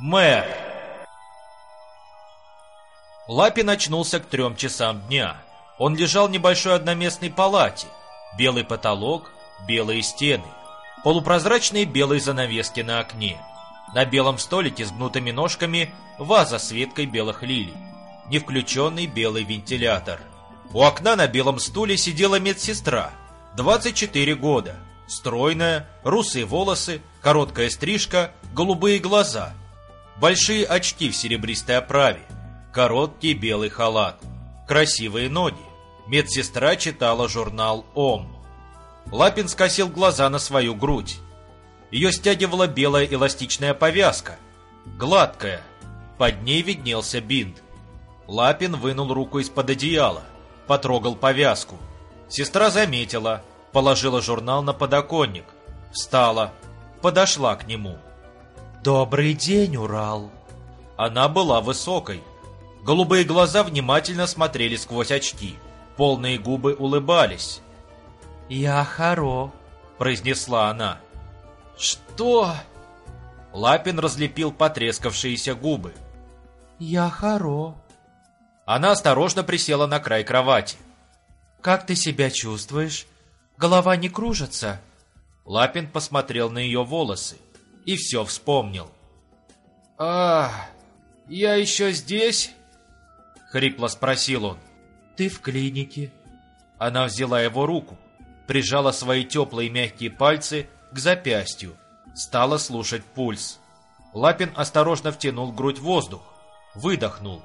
Мэр. Лапин очнулся к трем часам дня. Он лежал в небольшой одноместной палате. Белый потолок, белые стены, полупрозрачные белые занавески на окне. На белом столике с гнутыми ножками ваза с веткой белых лилий. Не включенный белый вентилятор. У окна на белом стуле сидела медсестра. 24 года. Стройная, русые волосы, короткая стрижка, голубые глаза. Большие очки в серебристой оправе. Короткий белый халат. Красивые ноги. Медсестра читала журнал «Ом». Лапин скосил глаза на свою грудь. Ее стягивала белая эластичная повязка. Гладкая. Под ней виднелся бинт. Лапин вынул руку из-под одеяла. Потрогал повязку. Сестра заметила. Положила журнал на подоконник. Встала. Подошла к нему. «Добрый день, Урал!» Она была высокой. Голубые глаза внимательно смотрели сквозь очки. Полные губы улыбались. «Я Харо», — произнесла она. «Что?» Лапин разлепил потрескавшиеся губы. «Я Харо». Она осторожно присела на край кровати. «Как ты себя чувствуешь? Голова не кружится?» Лапин посмотрел на ее волосы и все вспомнил. «А, я еще здесь?» Хрипло спросил он. «Ты в клинике». Она взяла его руку, прижала свои теплые мягкие пальцы к запястью, стала слушать пульс. Лапин осторожно втянул в грудь воздух, выдохнул.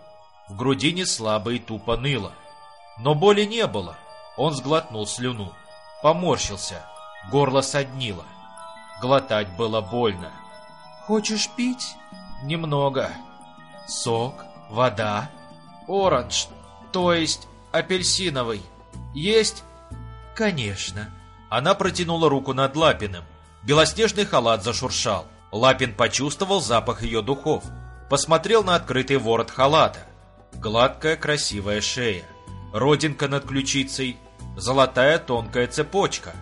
В грудине слабо и тупо ныло. Но боли не было. Он сглотнул слюну, поморщился, горло соднило. Глотать было больно. «Хочешь пить?» «Немного». «Сок? Вода?» «Оранж, то есть апельсиновый. Есть?» «Конечно». Она протянула руку над Лапиным. Белоснежный халат зашуршал. Лапин почувствовал запах ее духов. Посмотрел на открытый ворот халата. Гладкая красивая шея. Родинка над ключицей. Золотая тонкая цепочка.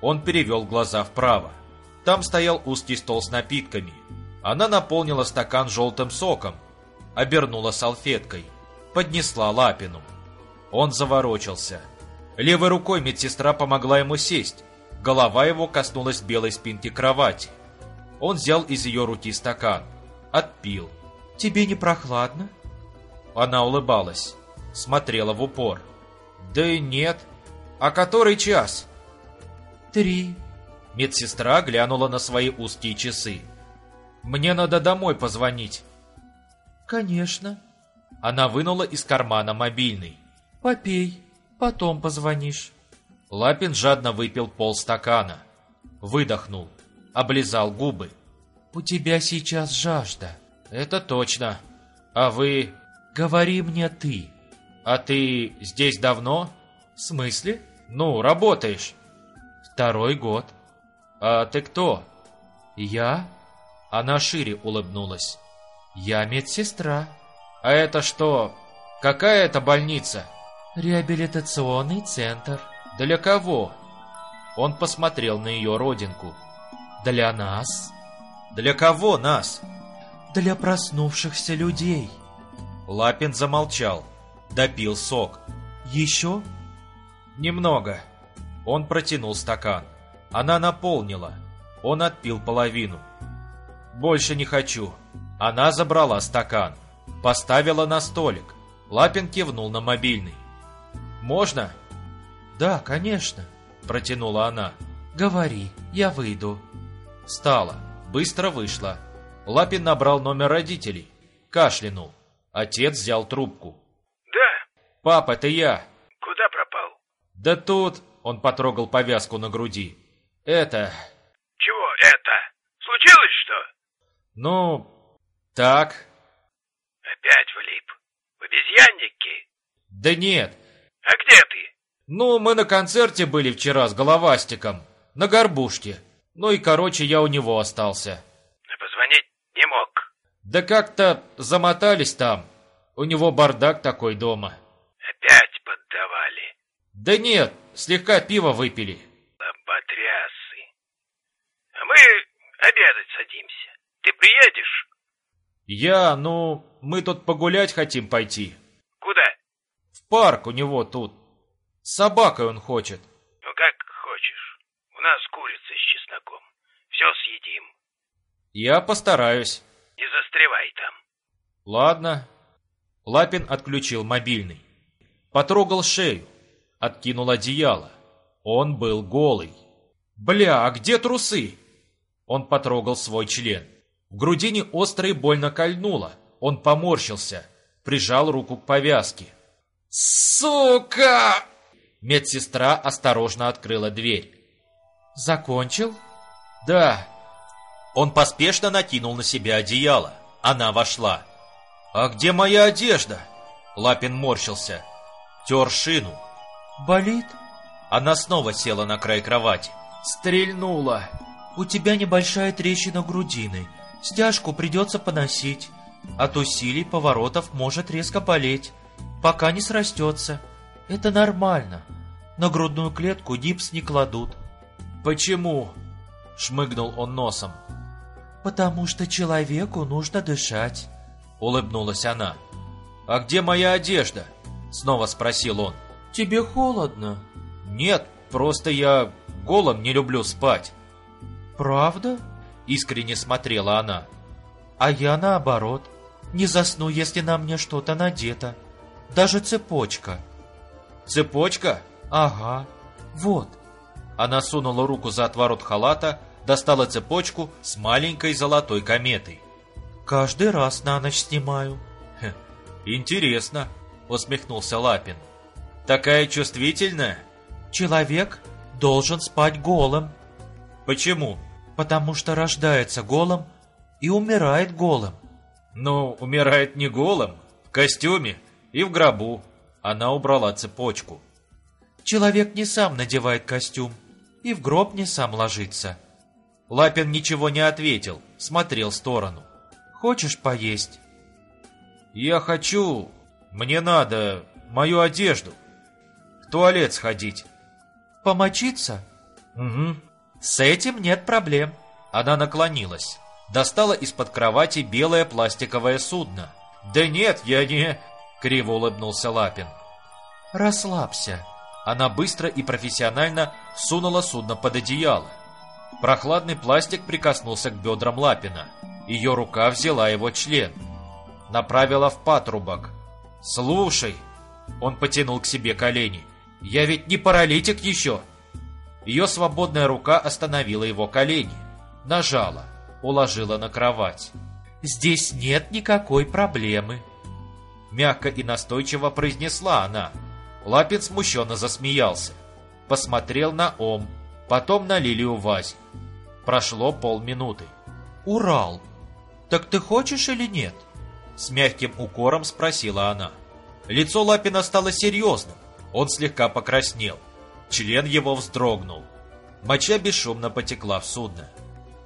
Он перевел глаза вправо. Там стоял узкий стол с напитками. Она наполнила стакан желтым соком. Обернула салфеткой. Поднесла Лапину. Он заворочился. Левой рукой медсестра помогла ему сесть. Голова его коснулась белой спинки кровати. Он взял из ее руки стакан. Отпил. «Тебе не прохладно?» Она улыбалась. Смотрела в упор. «Да и нет. А который час?» «Три». Медсестра глянула на свои узкие часы. «Мне надо домой позвонить». «Конечно». Она вынула из кармана мобильный. «Попей». Потом позвонишь. Лапин жадно выпил полстакана. Выдохнул. Облизал губы. У тебя сейчас жажда. Это точно. А вы... Говори мне ты. А ты здесь давно? В смысле? Ну, работаешь. Второй год. А ты кто? Я? Она шире улыбнулась. Я медсестра. А это что? Какая это больница? Реабилитационный центр. Для кого? Он посмотрел на ее родинку. Для нас. Для кого нас? Для проснувшихся людей. Лапин замолчал, допил сок. Еще? Немного. Он протянул стакан. Она наполнила. Он отпил половину. Больше не хочу. Она забрала стакан. Поставила на столик. Лапин кивнул на мобильный. «Можно?» «Да, конечно», — протянула она. «Говори, я выйду». Встала, быстро вышла. Лапин набрал номер родителей. Кашлянул. Отец взял трубку. «Да». «Пап, это я». «Куда пропал?» «Да тут...» — он потрогал повязку на груди. «Это...» «Чего это? Случилось что?» «Ну... так...» «Опять влип. В обезьяннике?» «Да нет, «А где ты?» «Ну, мы на концерте были вчера с Головастиком. На горбушке. Ну и, короче, я у него остался». «А позвонить не мог?» «Да как-то замотались там. У него бардак такой дома». «Опять поддавали?» «Да нет, слегка пива выпили». «Лоботрясы. А мы обедать садимся. Ты приедешь?» Я, ну, мы тут погулять хотим пойти. Куда? В парк у него тут. С собакой он хочет. Ну, как хочешь. У нас курица с чесноком. Все съедим. Я постараюсь. Не застревай там. Ладно. Лапин отключил мобильный. Потрогал шею. Откинул одеяло. Он был голый. Бля, а где трусы? Он потрогал свой член. В грудине остро и больно кольнуло. Он поморщился. Прижал руку к повязке. «Сука!» Медсестра осторожно открыла дверь. Закончил? «Да». Он поспешно накинул на себя одеяло. Она вошла. «А где моя одежда?» Лапин морщился. Тер шину. Болит? Она снова села на край кровати. Стрельнула. У тебя небольшая трещина грудины. Стяжку придется поносить. От усилий поворотов может резко болеть, пока не срастется. Это нормально. На грудную клетку гипс не кладут. «Почему?» — шмыгнул он носом. «Потому что человеку нужно дышать», — улыбнулась она. «А где моя одежда?» — снова спросил он. «Тебе холодно?» «Нет, просто я голым не люблю спать». «Правда?» — искренне смотрела она. «А я наоборот. Не засну, если на мне что-то надето. Даже цепочка». «Цепочка?» «Ага. Вот». Она сунула руку за отворот халата, достала цепочку с маленькой золотой кометой. «Каждый раз на ночь снимаю». «Интересно», — усмехнулся Лапин. «Такая чувствительная?» «Человек должен спать голым». «Почему?» «Потому что рождается голым и умирает голым». «Ну, умирает не голым, в костюме и в гробу». Она убрала цепочку. «Человек не сам надевает костюм и в гроб не сам ложится». Лапин ничего не ответил, смотрел в сторону. «Хочешь поесть?» «Я хочу... Мне надо мою одежду. В туалет сходить». «Помочиться?» «Угу». «С этим нет проблем». Она наклонилась. Достала из-под кровати белое пластиковое судно. «Да нет, я не...» — криво улыбнулся Лапин. «Расслабься». Она быстро и профессионально сунула судно под одеяло. Прохладный пластик прикоснулся к бедрам Лапина. Ее рука взяла его член. Направила в патрубок. «Слушай!» Он потянул к себе колени. «Я ведь не паралитик еще!» Ее свободная рука остановила его колени. Нажала, уложила на кровать. «Здесь нет никакой проблемы», — мягко и настойчиво произнесла она. Лапин смущенно засмеялся. Посмотрел на Ом, потом на Лилию Вази. Прошло полминуты. «Урал, так ты хочешь или нет?» С мягким укором спросила она. Лицо Лапина стало серьезным. Он слегка покраснел. Член его вздрогнул. Моча бесшумно потекла в судно.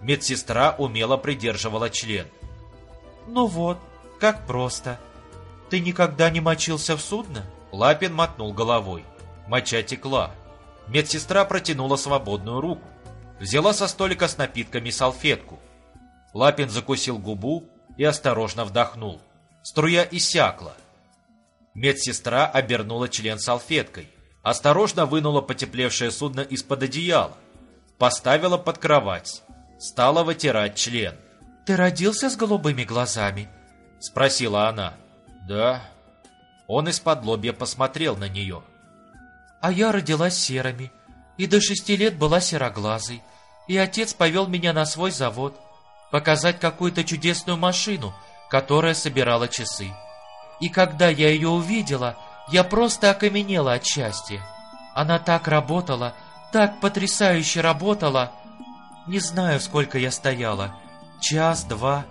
Медсестра умело придерживала член. «Ну вот, как просто. Ты никогда не мочился в судно?» Лапин мотнул головой. Моча текла. Медсестра протянула свободную руку. Взяла со столика с напитками салфетку. Лапин закусил губу и осторожно вдохнул. Струя иссякла. Медсестра обернула член салфеткой. Осторожно вынула потеплевшее судно из-под одеяла. Поставила под кровать. Стала вытирать член. «Ты родился с голубыми глазами?» Спросила она. «Да». Он из-под лобья посмотрел на нее. «А я родилась серыми. И до шести лет была сероглазой. И отец повел меня на свой завод. Показать какую-то чудесную машину, которая собирала часы. И когда я ее увидела, я просто окаменела от счастья. Она так работала, так потрясающе работала. Не знаю, сколько я стояла. Час, два.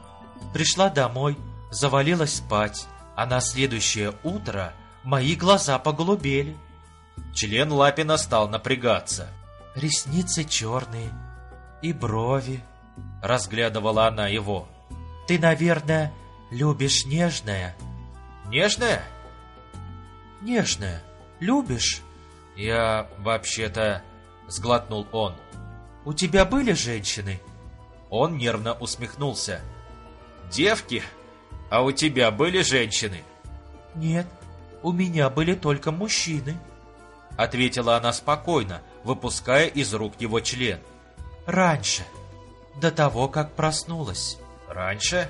Пришла домой, завалилась спать. А на следующее утро мои глаза поголубели. Член Лапина стал напрягаться. Ресницы черные и брови. Разглядывала она его. Ты, наверное, любишь нежное? Нежное? Нежное. Любишь? Я, вообще-то, сглотнул он. У тебя были женщины? Он нервно усмехнулся. Девки? А у тебя были женщины? Нет, у меня были только мужчины. Ответила она спокойно, выпуская из рук его член. Раньше, до того, как проснулась. Раньше?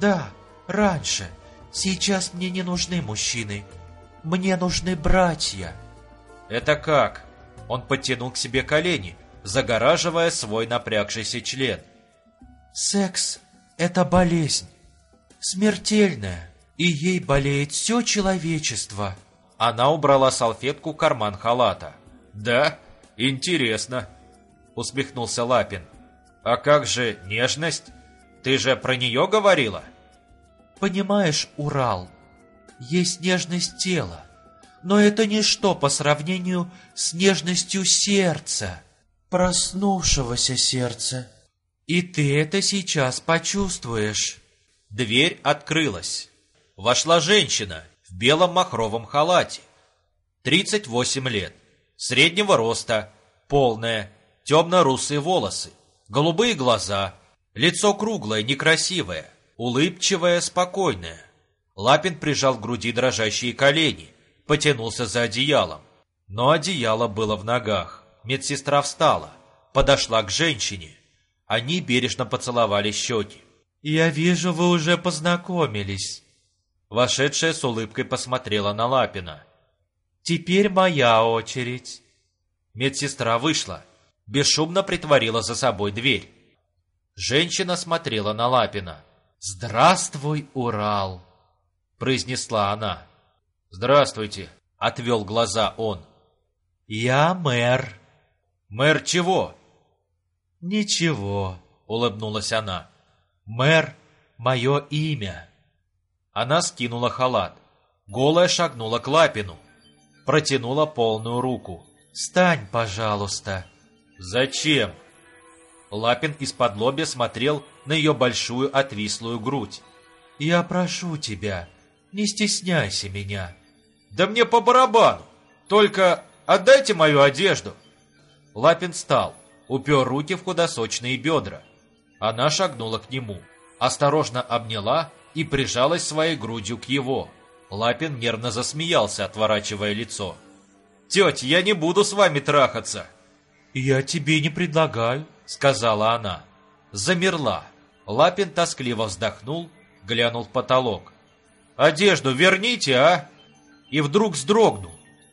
Да, раньше. Сейчас мне не нужны мужчины. Мне нужны братья. Это как? Он подтянул к себе колени, загораживая свой напрягшийся член. Секс — это болезнь. Смертельная. И ей болеет все человечество. Она убрала салфетку в карман халата. «Да? Интересно», — усмехнулся Лапин. «А как же нежность? Ты же про нее говорила?» Понимаешь, Урал, есть нежность тела, но это ничто по сравнению с нежностью сердца, проснувшегося сердца. И ты это сейчас почувствуешь. Дверь открылась. Вошла женщина в белом махровом халате. 38 лет, среднего роста, полная, темно-русые волосы, голубые глаза, лицо круглое, некрасивое, улыбчивое, спокойное. Лапин прижал к груди дрожащие колени, потянулся за одеялом. Но одеяло было в ногах. Медсестра встала, подошла к женщине. Они бережно поцеловали щеки. «Я вижу, вы уже познакомились». Вошедшая с улыбкой посмотрела на Лапина. «Теперь моя очередь». Медсестра вышла, бесшумно притворила за собой дверь. Женщина смотрела на Лапина. «Здравствуй, Урал!» Произнесла она. «Здравствуйте», — отвел глаза он. «Я мэр». «Мэр чего?» «Ничего», — улыбнулась она. «Мэр — мое имя». Она скинула халат. Голая шагнула к Лапину. Протянула полную руку. «Стань, пожалуйста». «Зачем?» Лапин из-под лобья смотрел на ее большую отвислую грудь. «Я прошу тебя, не стесняйся меня». «Да мне по барабану! Только отдайте мою одежду!» Лапин встал, упер руки в худосочные бедра. Она шагнула к нему, осторожно обняла и прижалась своей грудью к его. Лапин нервно засмеялся, отворачивая лицо. «Тетя, я не буду с вами трахаться!» «Я тебе не предлагаю», — сказала она. Замерла. Лапин тоскливо вздохнул, глянул в потолок. «Одежду верните, а!» И вдруг вздрогнул,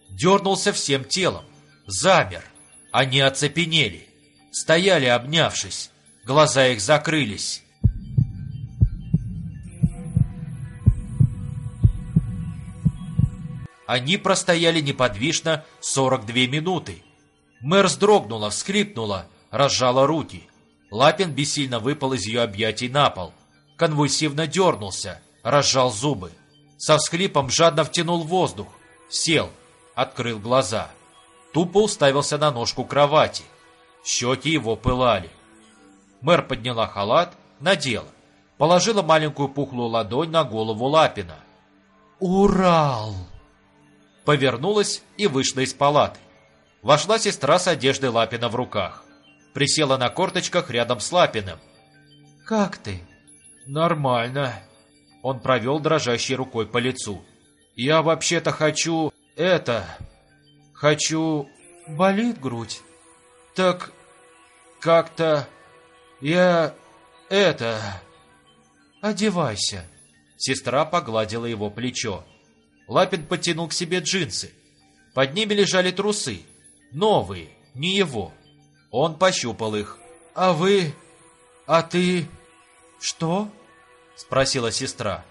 дернулся всем телом, замер. Они оцепенели, стояли обнявшись, глаза их закрылись. Они простояли неподвижно 42 минуты. Мэр вздрогнула, всхлипнула, разжала руки. Лапин бессильно выпал из ее объятий на пол. Конвульсивно дернулся, разжал зубы. Со всхлипом жадно втянул воздух. Сел, открыл глаза. Тупо уставился на ножку кровати. Щеки его пылали. Мэр подняла халат, надела. Положила маленькую пухлую ладонь на голову Лапина. «Урал!» Повернулась и вышла из палаты. Вошла сестра с одеждой Лапина в руках. Присела на корточках рядом с Лапиным. «Как ты?» «Нормально». Он провел дрожащей рукой по лицу. «Я вообще-то хочу... это... хочу...» «Болит грудь?» «Так... как-то... я... это...» «Одевайся». Сестра погладила его плечо. Лапин подтянул к себе джинсы. Под ними лежали трусы. Новые, не его. Он пощупал их. «А вы... а ты...» «Что?» — спросила сестра.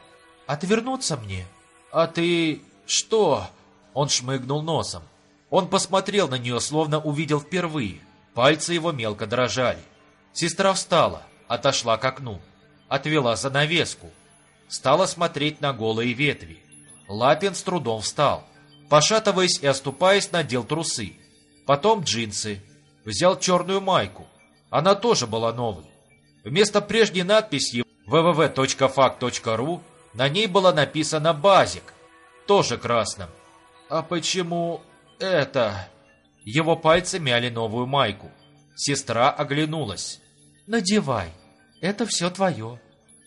«Отвернуться мне?» «А ты... что?» Он шмыгнул носом. Он посмотрел на нее, словно увидел впервые. Пальцы его мелко дрожали. Сестра встала, отошла к окну, отвела занавеску. Стала смотреть на голые ветви. Лапин с трудом встал. Пошатываясь и оступаясь, надел трусы. Потом джинсы. Взял черную майку. Она тоже была новой. Вместо прежней надписи www.fact.ru на ней было написано «Базик», тоже красным. «А почему это?» Его пальцы мяли новую майку. Сестра оглянулась. «Надевай, это все твое».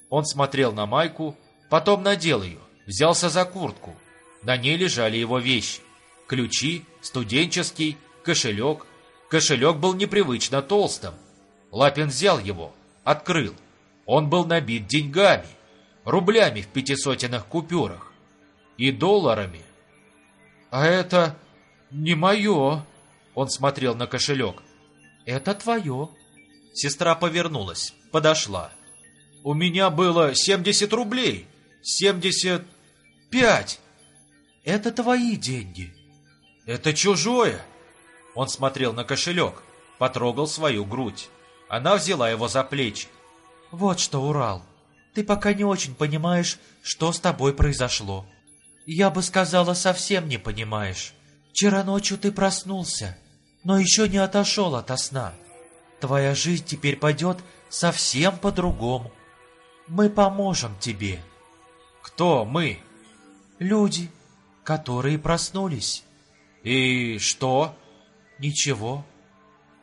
Он смотрел на майку, Потом надел ее, взялся за куртку. На ней лежали его вещи. Ключи, студенческий, кошелек. Кошелек был непривычно толстым. Лапин взял его, открыл. Он был набит деньгами, рублями в пятисотенных купюрах и долларами. «А это не мое!» Он смотрел на кошелек. «Это твое!» Сестра повернулась, подошла. «У меня было семьдесят рублей! Семьдесят пять!» «Это твои деньги!» «Это чужое!» Он смотрел на кошелек, потрогал свою грудь. Она взяла его за плечи. «Вот что, Урал, ты пока не очень понимаешь, что с тобой произошло. Я бы сказала, совсем не понимаешь. Вчера ночью ты проснулся, но еще не отошел от сна. Твоя жизнь теперь пойдет совсем по-другому. Мы поможем тебе. Кто мы? Люди, которые проснулись. И что? Ничего.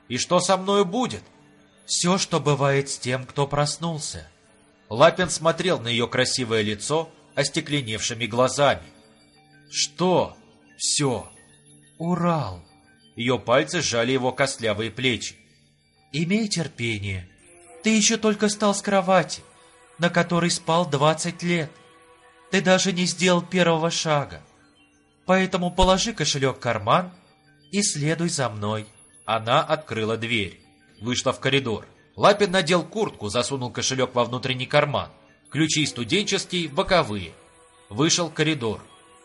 И что со мною будет? Все, что бывает с тем, кто проснулся. Лапин смотрел на ее красивое лицо остекленевшими глазами. Что? Все. Урал. Ее пальцы сжали его костлявые плечи. Имей терпение. Ты еще только встал с кровати, на которой спал двадцать лет. Ты даже не сделал первого шага. Поэтому положи кошелек в карман и следуй за мной. Она открыла дверь, вышла в коридор. Лапин надел куртку, засунул кошелек во внутренний карман. Ключи студенческие, боковые. Вышел коридор.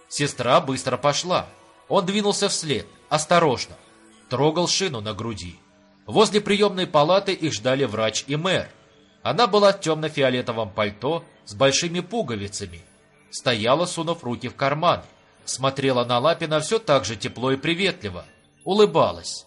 Сестра быстро пошла. Он двинулся вслед, осторожно. Трогал шину на груди. Возле приемной палаты их ждали врач и мэр. Она была в темно-фиолетовом пальто с большими пуговицами. Стояла, сунув руки в карманы. Смотрела на Лапина все так же тепло и приветливо. Улыбалась.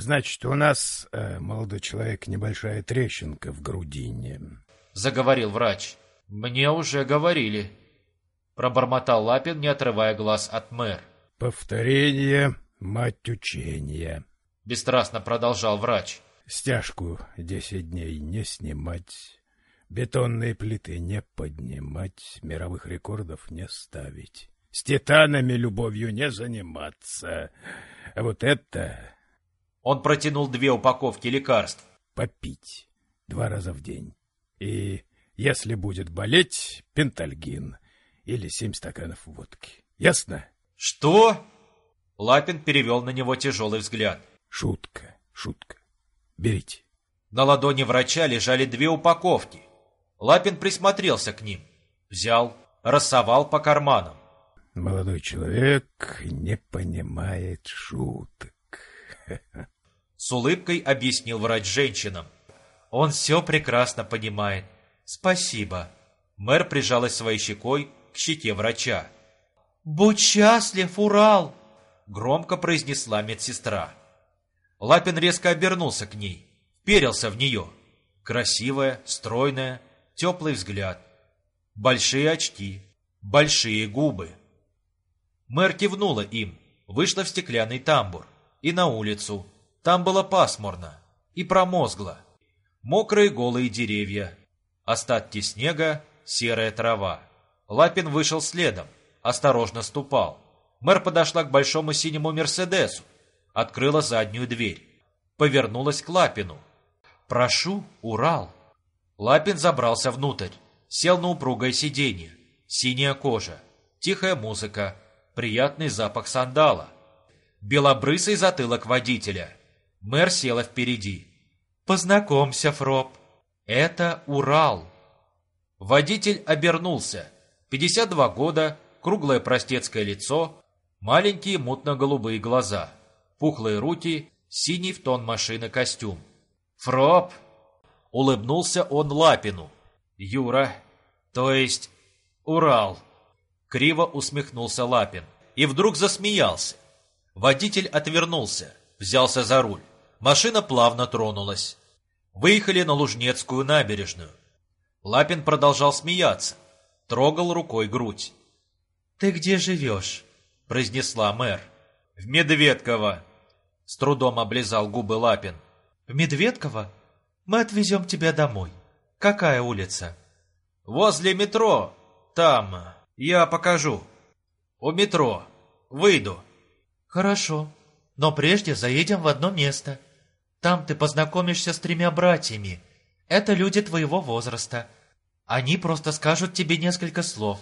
«Значит, у нас, э, молодой человек, небольшая трещинка в грудине», — заговорил врач. «Мне уже говорили», — пробормотал Лапин, не отрывая глаз от мэр. «Повторение — мать учения», бесстрастно продолжал врач. Стяжку десять дней не снимать, бетонные плиты не поднимать, мировых рекордов не ставить, с титанами любовью не заниматься. А вот это... Он протянул две упаковки лекарств. Попить два раза в день. И если будет болеть, пентальгин или семь стаканов водки. Ясно? Что? Лапин перевел на него тяжелый взгляд. Шутка, шутка. Берите. На ладони врача лежали две упаковки. Лапин присмотрелся к ним. Взял, рассовал по карманам. Молодой человек не понимает шуток. С улыбкой объяснил врач женщинам. Он все прекрасно понимает. Спасибо. Мэр прижалась своей щекой к щеке врача. «Будь счастлив, Урал!» Громко произнесла медсестра. Лапин резко обернулся к ней, вперился в нее. Красивая, стройная, теплый взгляд. Большие очки, большие губы. Мэр кивнула им, вышла в стеклянный тамбур и на улицу. Там было пасмурно и промозгло. Мокрые голые деревья, остатки снега, серая трава. Лапин вышел следом, осторожно ступал. Мэр подошла к большому синему «Мерседесу», открыла заднюю дверь, повернулась к Лапину. «Прошу, Урал!» Лапин забрался внутрь, сел на упругое сиденье, синяя кожа, тихая музыка, приятный запах сандала, белобрысый затылок водителя. Мэр села впереди. «Познакомься, Фроб, это Урал!» Водитель обернулся. 52 года, круглое простецкое лицо, маленькие мутно-голубые глаза пухлые руки, синий в тон машины костюм. «Фроб!» — улыбнулся он Лапину. «Юра, то есть Урал!» Криво усмехнулся Лапин и вдруг засмеялся. Водитель отвернулся, взялся за руль. Машина плавно тронулась. Выехали на Лужнецкую набережную. Лапин продолжал смеяться, трогал рукой грудь. «Ты где живешь?» — произнесла мэр. «В Медведково», с трудом облизал губы Лапин. «В Медведково? Мы отвезем тебя домой. Какая улица?» «Возле метро. Там, я покажу. У метро. Выйду. Хорошо, но прежде заедем в одно место. Там ты познакомишься с тремя братьями. Это люди твоего возраста. Они просто скажут тебе несколько слов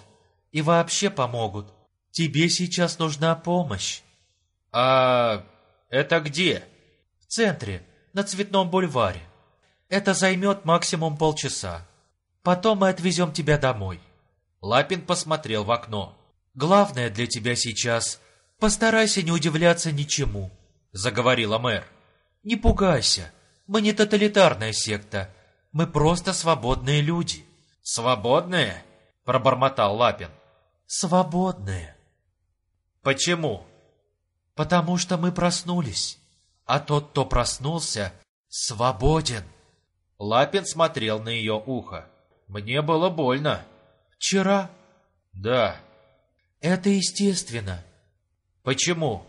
и вообще помогут. Тебе сейчас нужна помощь. А это где? В центре, на Цветном бульваре. Это займет максимум полчаса. Потом мы отвезем тебя домой. Лапин посмотрел в окно. Главное для тебя сейчас – постарайся не удивляться ничему, заговорила мэр. Не пугайся, мы не тоталитарная секта, мы просто свободные люди. Свободные? Пробормотал Лапин. Свободные. Почему? Потому что мы проснулись, а тот, кто проснулся, свободен. Лапин смотрел на ее ухо. Мне было больно. Вчера? Да. Это естественно. Почему?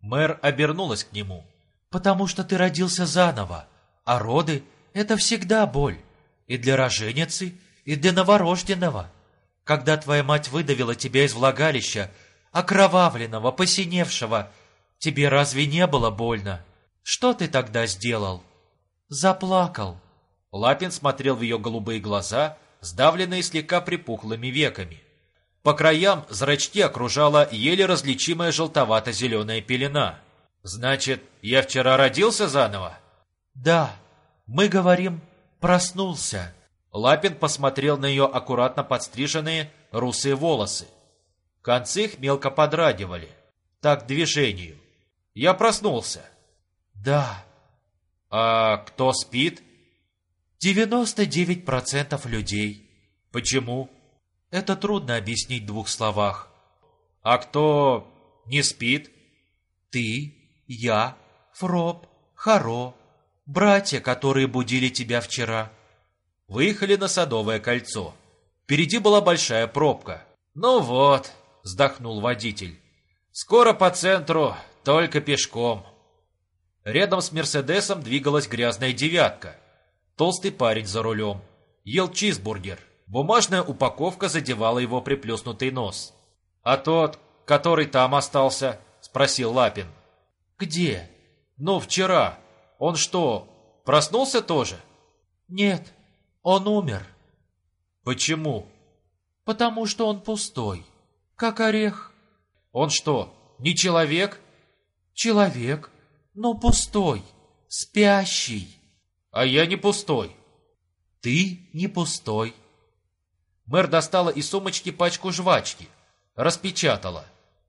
Мэр обернулась к нему. Потому что ты родился заново, а роды — это всегда боль. И для роженицы, и для новорожденного. Когда твоя мать выдавила тебя из влагалища, окровавленного, посиневшего, тебе разве не было больно? Что ты тогда сделал? Заплакал. Лапин смотрел в ее голубые глаза, сдавленные слегка припухлыми веками. По краям зрачки окружала еле различимая желтовато-зеленая пелена. «Значит, я вчера родился заново?» «Да, мы говорим, проснулся». Лапин посмотрел на ее аккуратно подстриженные русые волосы. Концы их мелко подрагивали. Так движению. «Я проснулся». «Да». «А кто спит?» Девяносто девять процентов людей. Почему? Это трудно объяснить в двух словах. А кто не спит? Ты, я, Фроб, Харо, братья, которые будили тебя вчера. Выехали на Садовое кольцо. Впереди была большая пробка. Ну вот, вздохнул водитель. Скоро по центру, только пешком. Рядом с Мерседесом двигалась грязная девятка. Толстый парень за рулем. Ел чизбургер. Бумажная упаковка задевала его приплюснутый нос. «А тот, который там остался?» – спросил Лапин. «Где?» «Ну, вчера. Он что, проснулся тоже?» «Нет, он умер». «Почему?» «Потому что он пустой, как орех». «Он что, не человек?» «Человек, но пустой, спящий». А я не пустой. Ты не пустой. Мэр достала из сумочки пачку жвачки, распечатала,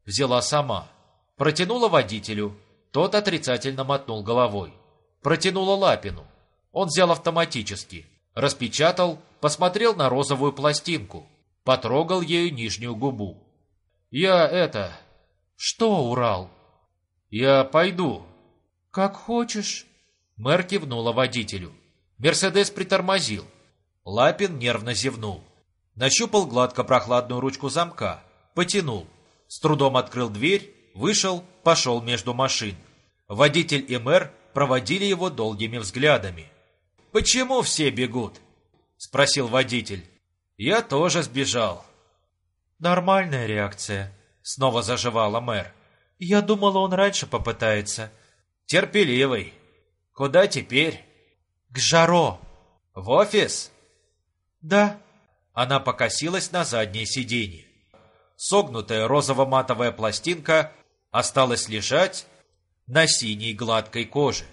взяла сама, протянула водителю, тот отрицательно мотнул головой. Протянула Лапину. Он взял автоматически, распечатал, посмотрел на розовую пластинку, потрогал ею нижнюю губу. «Я это...» «Что, Урал?» «Я пойду». «Как хочешь». Мэр кивнула водителю. Мерседес притормозил. Лапин нервно зевнул. Нащупал гладко прохладную ручку замка. Потянул. С трудом открыл дверь, вышел, пошел между машин. Водитель и мэр проводили его долгими взглядами. «Почему все бегут?» — спросил водитель. «Я тоже сбежал». «Нормальная реакция», — снова заживала мэр. «Я думала, он раньше попытается». «Терпеливый», Куда теперь? К Жаро. В офис? Да. Она покосилась на заднее сиденье. Согнутая розово-матовая пластинка осталась лежать на синей гладкой коже.